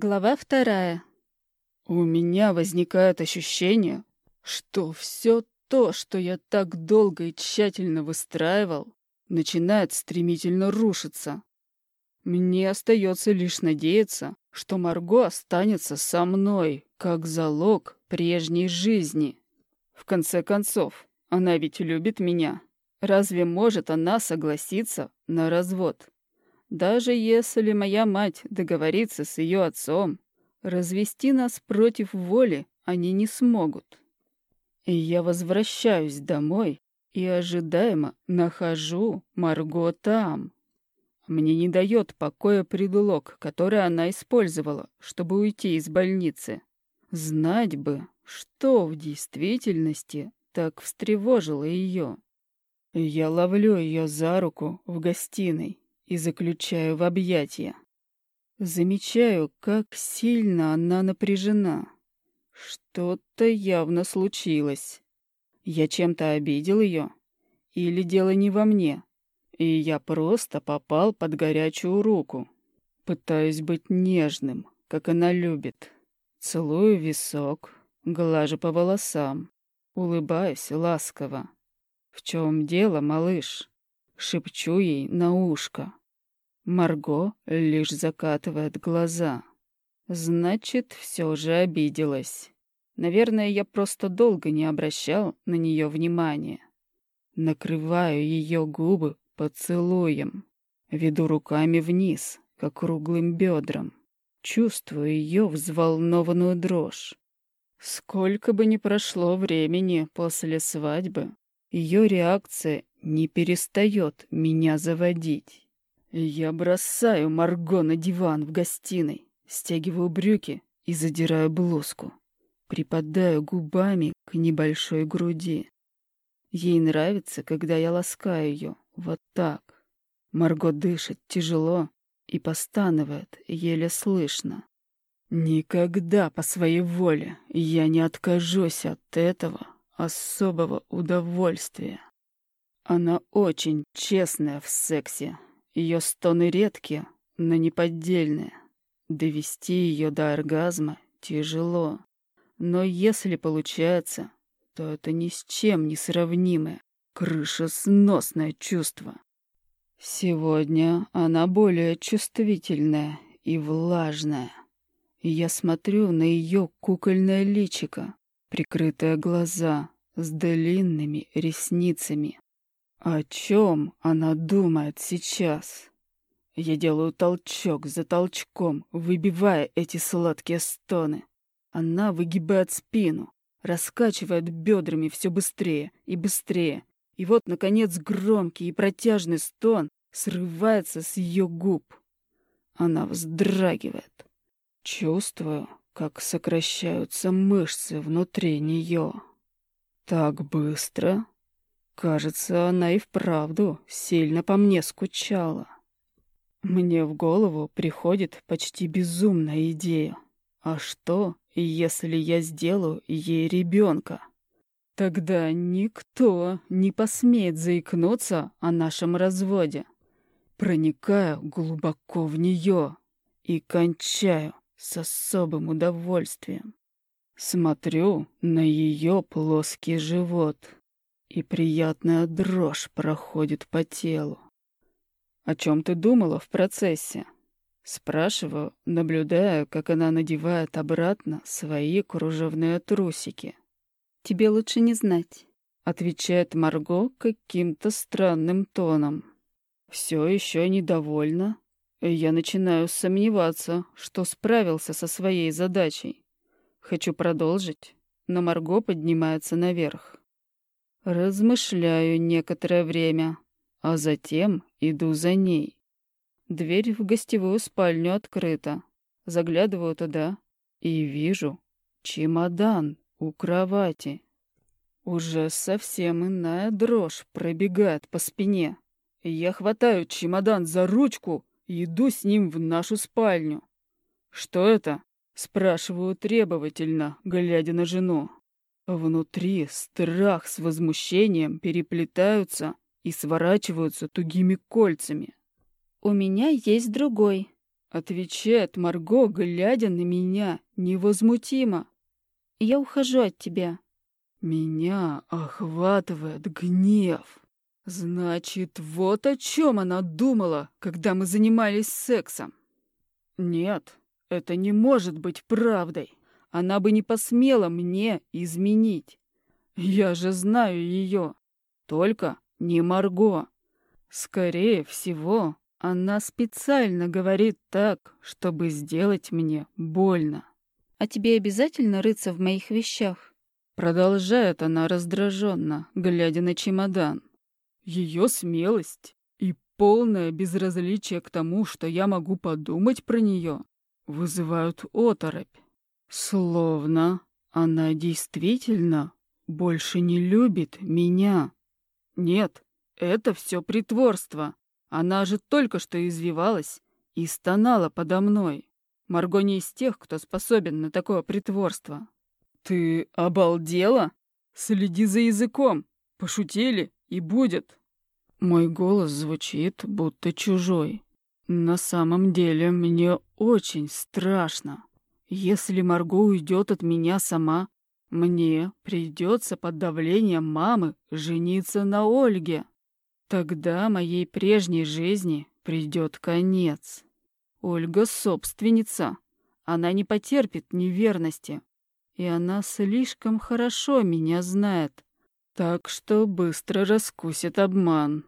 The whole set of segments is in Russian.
Глава вторая. У меня возникает ощущение, что все то, что я так долго и тщательно выстраивал, начинает стремительно рушиться. Мне остается лишь надеяться, что Марго останется со мной, как залог прежней жизни. В конце концов, она ведь любит меня. Разве может она согласиться на развод? Даже если моя мать договорится с ее отцом, развести нас против воли они не смогут. И я возвращаюсь домой и ожидаемо нахожу Марго там. Мне не дает покоя предлог, который она использовала, чтобы уйти из больницы. Знать бы, что в действительности так встревожило ее. Я ловлю ее за руку в гостиной и заключаю в объятия. Замечаю, как сильно она напряжена. Что-то явно случилось. Я чем-то обидел ее? Или дело не во мне? И я просто попал под горячую руку. Пытаюсь быть нежным, как она любит. Целую висок, глажу по волосам, улыбаюсь ласково. «В чем дело, малыш?» Шепчу ей на ушко. Марго лишь закатывает глаза. Значит, все же обиделась. Наверное, я просто долго не обращал на нее внимания. Накрываю ее губы поцелуем. Веду руками вниз, как круглым бедром. Чувствую ее взволнованную дрожь. Сколько бы ни прошло времени после свадьбы, ее реакция не перестает меня заводить. Я бросаю Марго на диван в гостиной, стягиваю брюки и задираю блузку. Припадаю губами к небольшой груди. Ей нравится, когда я ласкаю ее вот так. Марго дышит тяжело и постанывает, еле слышно. Никогда по своей воле я не откажусь от этого особого удовольствия. Она очень честная в сексе, ее стоны редкие, но неподдельные. Довести ее до оргазма тяжело. Но если получается, то это ни с чем не сравнимое, крышесносное чувство. Сегодня она более чувствительная и влажная. я смотрю на ее кукольное личико, прикрытые глаза с длинными ресницами. О чем она думает сейчас? Я делаю толчок за толчком, выбивая эти сладкие стоны. Она выгибает спину, раскачивает бедрами все быстрее и быстрее. И вот, наконец, громкий и протяжный стон срывается с ее губ. Она вздрагивает. Чувствую, как сокращаются мышцы внутри нее. Так быстро Кажется, она и вправду сильно по мне скучала. Мне в голову приходит почти безумная идея. А что, если я сделаю ей ребенка? Тогда никто не посмеет заикнуться о нашем разводе. Проникаю глубоко в нее и кончаю с особым удовольствием. Смотрю на ее плоский живот — и приятная дрожь проходит по телу. «О чем ты думала в процессе?» Спрашиваю, наблюдая, как она надевает обратно свои кружевные трусики. «Тебе лучше не знать», — отвечает Марго каким-то странным тоном. Все еще недовольна, и я начинаю сомневаться, что справился со своей задачей. Хочу продолжить, но Марго поднимается наверх. Размышляю некоторое время, а затем иду за ней. Дверь в гостевую спальню открыта. Заглядываю туда и вижу чемодан у кровати. Уже совсем иная дрожь пробегает по спине. Я хватаю чемодан за ручку и иду с ним в нашу спальню. «Что это?» — спрашиваю требовательно, глядя на жену. Внутри страх с возмущением переплетаются и сворачиваются тугими кольцами. «У меня есть другой», Отвечает Марго, глядя на меня, невозмутимо. Я ухожу от тебя. Меня охватывает гнев. Значит, вот о чем она думала, когда мы занимались сексом. Нет, это не может быть правдой. Она бы не посмела мне изменить. Я же знаю ее. Только не Марго. Скорее всего, она специально говорит так, чтобы сделать мне больно. А тебе обязательно рыться в моих вещах? Продолжает она раздраженно, глядя на чемодан. Ее смелость и полное безразличие к тому, что я могу подумать про нее, вызывают оторопь. Словно она действительно больше не любит меня. Нет, это все притворство. Она же только что извивалась и стонала подо мной. Марго не из тех, кто способен на такое притворство. «Ты обалдела? Следи за языком. Пошутили, и будет». Мой голос звучит, будто чужой. На самом деле мне очень страшно. Если Марго уйдет от меня сама, мне придется под давлением мамы жениться на Ольге. Тогда моей прежней жизни придет конец. Ольга собственница. Она не потерпит неверности и она слишком хорошо меня знает, так что быстро раскусит обман.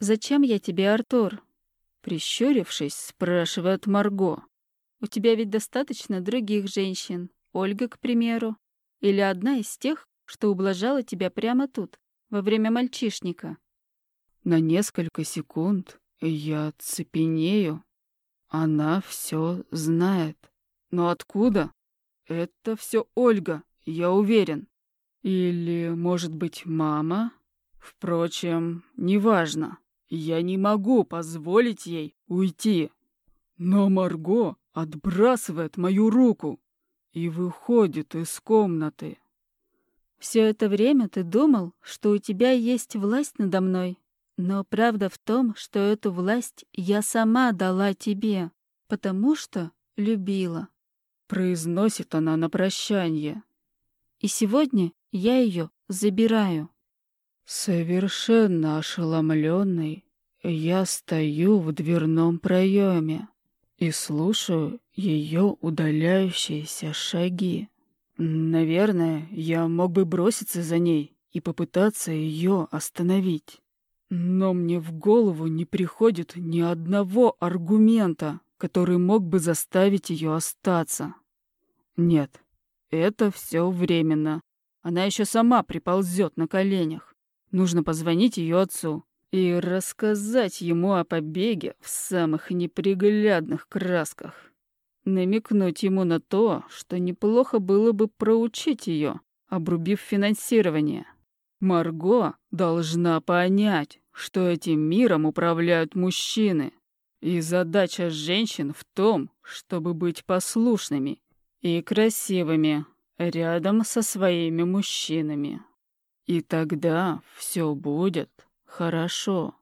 «Зачем я тебе, Артур?» Прищурившись, спрашивает Марго. «У тебя ведь достаточно других женщин. Ольга, к примеру. Или одна из тех, что ублажала тебя прямо тут, во время мальчишника». На несколько секунд я цепенею. Она все знает. Но откуда? Это все Ольга, я уверен. Или, может быть, мама? Впрочем, неважно. Я не могу позволить ей уйти. Но Марго отбрасывает мою руку и выходит из комнаты. Все это время ты думал, что у тебя есть власть надо мной. Но правда в том, что эту власть я сама дала тебе, потому что любила. Произносит она на прощание. И сегодня я ее забираю. Совершенно ошеломленный, я стою в дверном проеме и слушаю ее удаляющиеся шаги. Наверное, я мог бы броситься за ней и попытаться ее остановить. Но мне в голову не приходит ни одного аргумента, который мог бы заставить ее остаться. Нет, это все временно. Она еще сама приползет на коленях. Нужно позвонить ее отцу и рассказать ему о побеге в самых неприглядных красках. Намекнуть ему на то, что неплохо было бы проучить ее, обрубив финансирование. Марго должна понять, что этим миром управляют мужчины. И задача женщин в том, чтобы быть послушными и красивыми рядом со своими мужчинами. И тогда все будет хорошо.